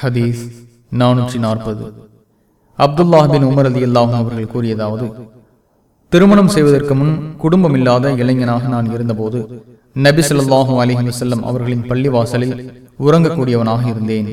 ஹதீஸ் நானூற்றி நாற்பது அப்துல்லாஹ் பின் உமர் அலி அல்லாஹும் அவர்கள் கூறியதாவது திருமணம் செய்வதற்கு முன் குடும்பம் இல்லாத இளைஞனாக நான் இருந்தபோது நபி ஸல்லல்லாஹு அலைஹி அவர்களின் பள்ளிவாசலில் உறங்கக்கூடியவனாக இருந்தேன்.